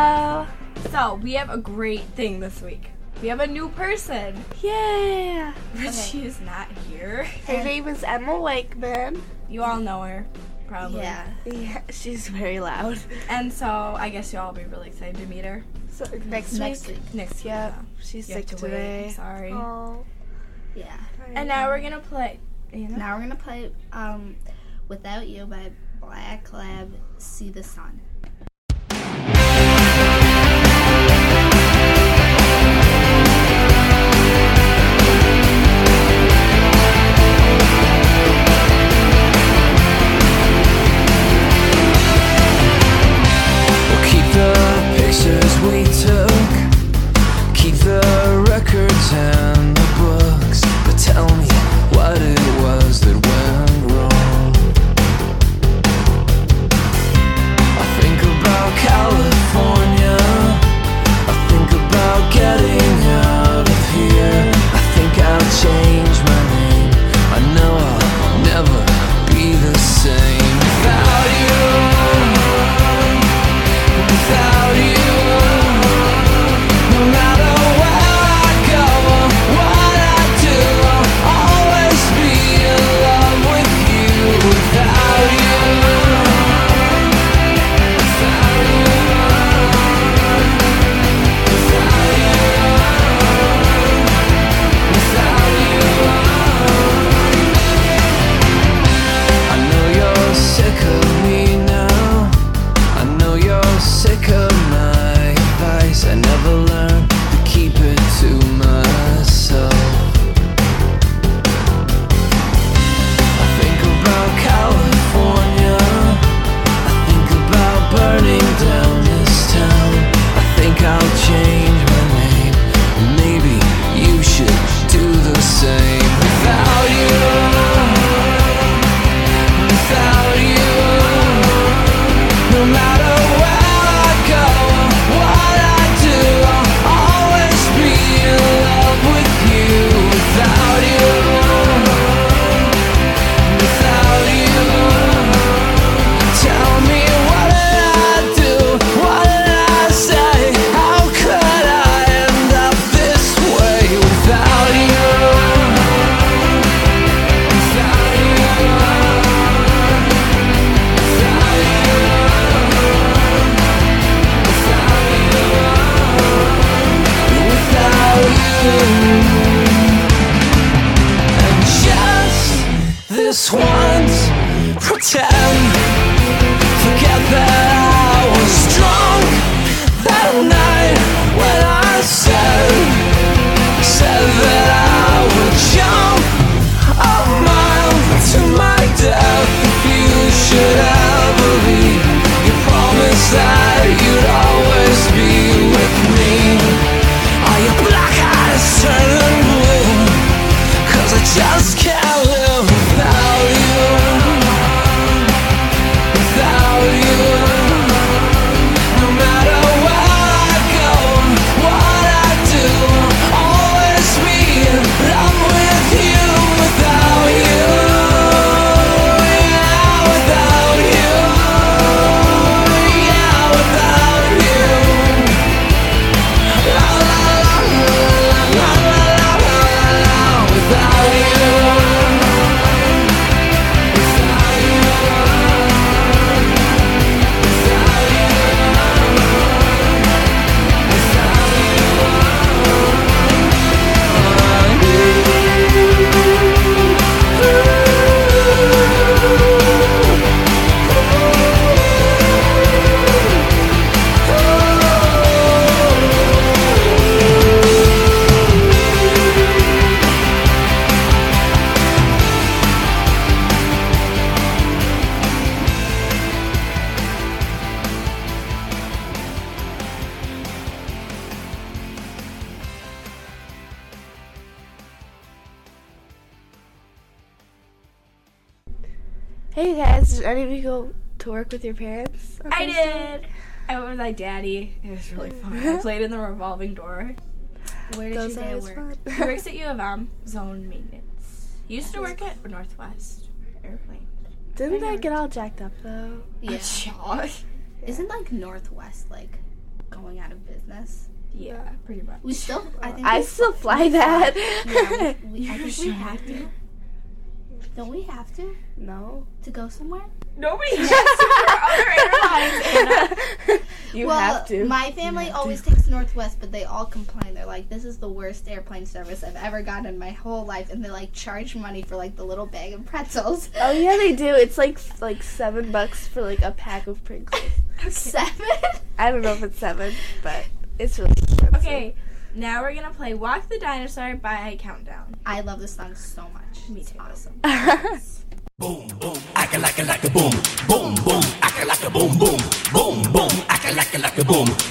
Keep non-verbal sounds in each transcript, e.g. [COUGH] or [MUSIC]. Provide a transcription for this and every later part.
Hello. So, we have a great thing this week. We have a new person. Yeah. But she is not here. Her name is Emma Wakeman. You all know her, probably. Yeah. Yeah, she's very loud. And so, I guess you all will be really excited to meet her So next, Next week. week. next week. Yeah. She's You sick to wait. today. Sorry. Oh. Yeah. And now we're gonna play. You know? Now we're gonna play um, "Without You" by Black Lab. See the sun. Hey guys, did any of you go to work with your parents? I Thursday? did. I went with my daddy. It was really fun. I [LAUGHS] played in the revolving door. Where did Those you are say always work? fun. [LAUGHS] He works at U of M, zone maintenance. He used to work at Northwest Airplane. Didn't that get all jacked up though? Yeah. Shaw. Isn't like Northwest like going out of business. Yeah, pretty much. We still, I think, I we still fl- fly we that. Yeah, we, we, [LAUGHS] I You think we have to. Don't we have to no. to go somewhere? Nobody has to for other airlines. Anna. [LAUGHS] You well, have to. my family always takes Northwest, but they all complain. They're like, "This is the worst airplane service I've ever gotten in my whole life," and they like charge money for like the little bag of pretzels. [LAUGHS] oh yeah, they do. It's like like seven bucks for like a pack of Pringles. [LAUGHS] Seven. I don't know if it's seven, but it's really expensive. Okay, now we're gonna play Walk the Dinosaur by Countdown. I love this song so much. Me It's too. awesome. [LAUGHS] Boom, boom, acting like a like a boom, boom, boom, acting like a boom, boom, boom, boom, acting like a like a boom, boom, boom,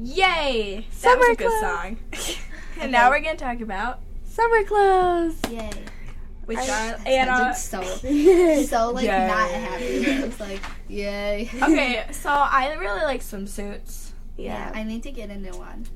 a Yay! That Summer was a good song. [LAUGHS] and now we're gonna talk about Summer clothes. Yay. which I- uh, are Anna. sounded so, [LAUGHS] so like Yay. not happy. [LAUGHS] It was like, yay. Okay, so I really like swimsuits. Yeah, Yeah. I need to get a new one.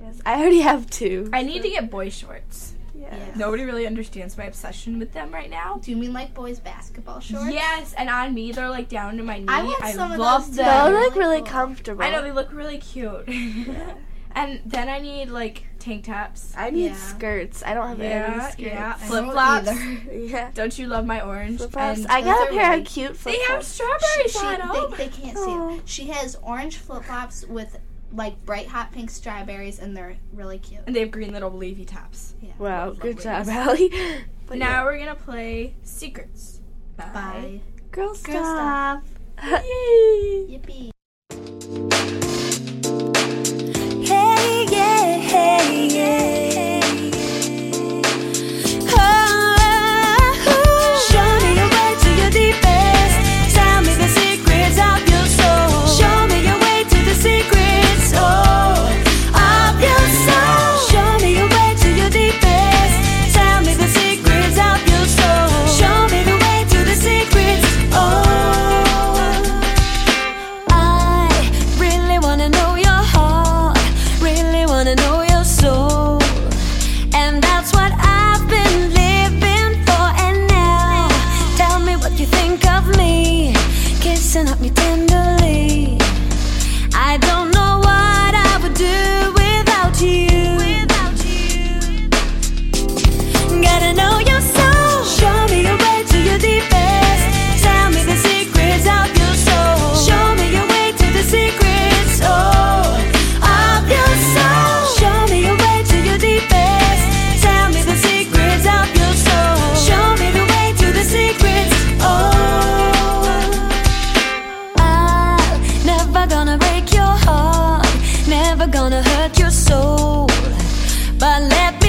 Yes. I already have two. I need to get boy shorts. Yeah. Nobody really understands my obsession with them right now. Do you mean like boys basketball shorts? Yes, and on me they're like down to my knee. I, want I some love of those them. They look really cool. comfortable. I know they look really cute. yeah. [LAUGHS] And then I need like tank tops. I need yeah. skirts. I don't have yeah, any skirts. Yeah, flip flops. [LAUGHS] yeah. Don't you love my orange? Flip flops. I got a pair really of cute flip flops. They have strawberries she, she, they, they, can't Aww. see them. Oh. She has orange flip flops with like bright hot pink strawberries, and they're really cute. And they have green little leafy tops. Yeah. Wow, good job, Allie. but now yeah. we're gonna play Secrets Bye. Bye. Girl, Girl Stuff. Yay! [LAUGHS] Yippee! never gonna hurt your soul. But let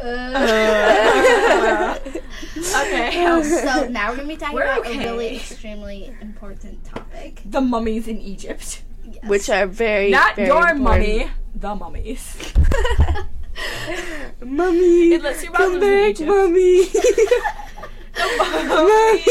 Uh. [LAUGHS] [LAUGHS] Okay. Oh, [LAUGHS] so now we're gonna be talking We're about okay. a really extremely important topic. the mummies in Egypt. Yes. which are very Not very your mummy, the mummies. Mummy, Unless your come in Egypt. mummy. mummy.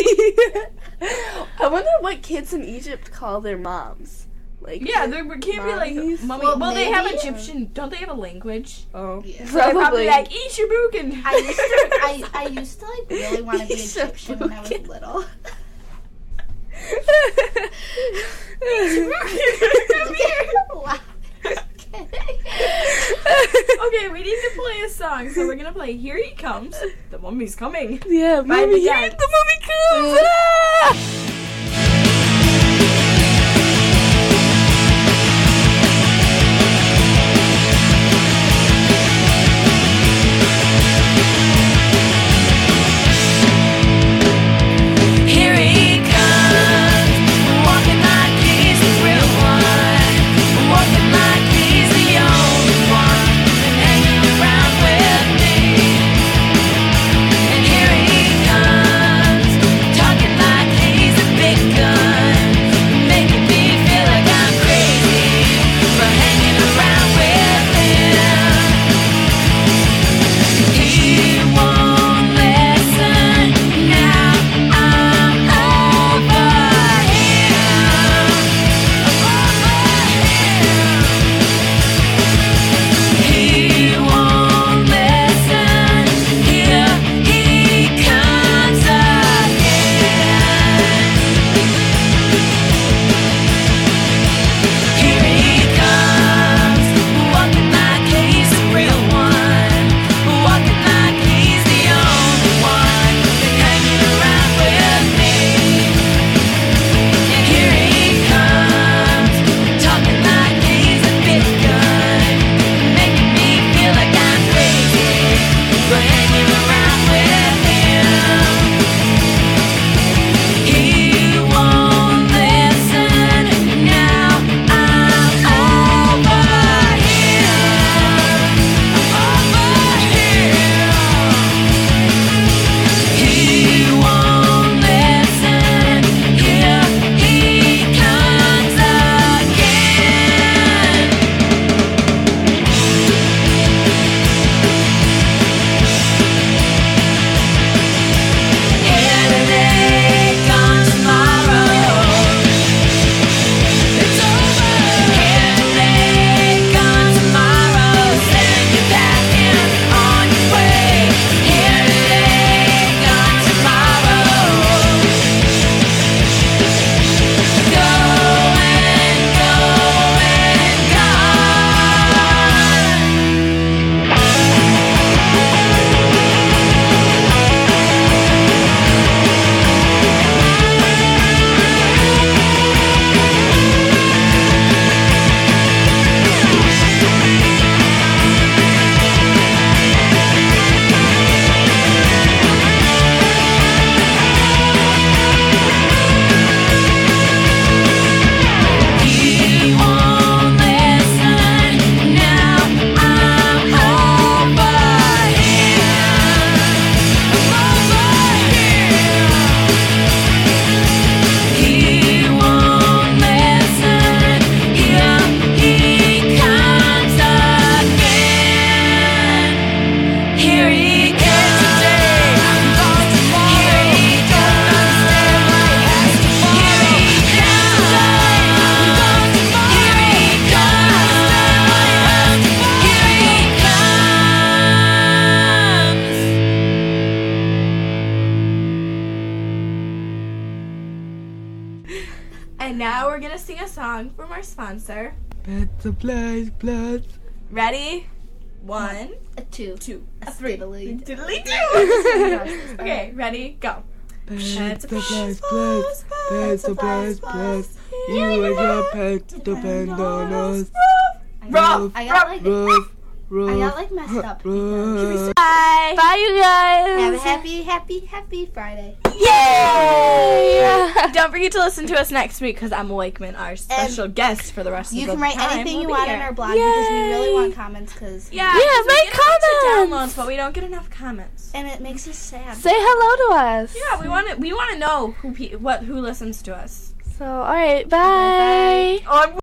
I wonder what kids in Egypt call their moms. Like yeah, there can't mommies. be like mummy. Well, well they have Egyptian. Don't they have a language? Oh, yeah. so probably. like Ishabukan. I used to, [LAUGHS] I, I used to like really want to be Egyptian when I was little. [LAUGHS] [LAUGHS] okay, we need to play a song, so we're gonna play "Here He Comes." The mummy's coming. Yeah, mummy. The, the mummy comes. Ah! From our sponsor. Pet supplies plus. Ready? One, A two. two, A three. three. Diddly do. [LAUGHS] Okay, ready? Go. Pet supplies plus. Pet supplies plus. You and your pets depend on us. Ruff. I got like Ruff, I got like messed up. Bye. Bye, you guys. Have a happy, happy, happy Friday. Yay! Don't forget to listen to us next week because Emma Wakeman, our special guest for the rest You of the week. You can write time, anything will you be want here. on our blog because we really want comments because Yeah, Yeah, 'cause we make get bunch of comments. downloads, but we don't get enough comments. and it makes us sad. Say hello to us. Yeah, we want to. We want to know who pe- what who listens to us. So, alright, bye. Oh, I'm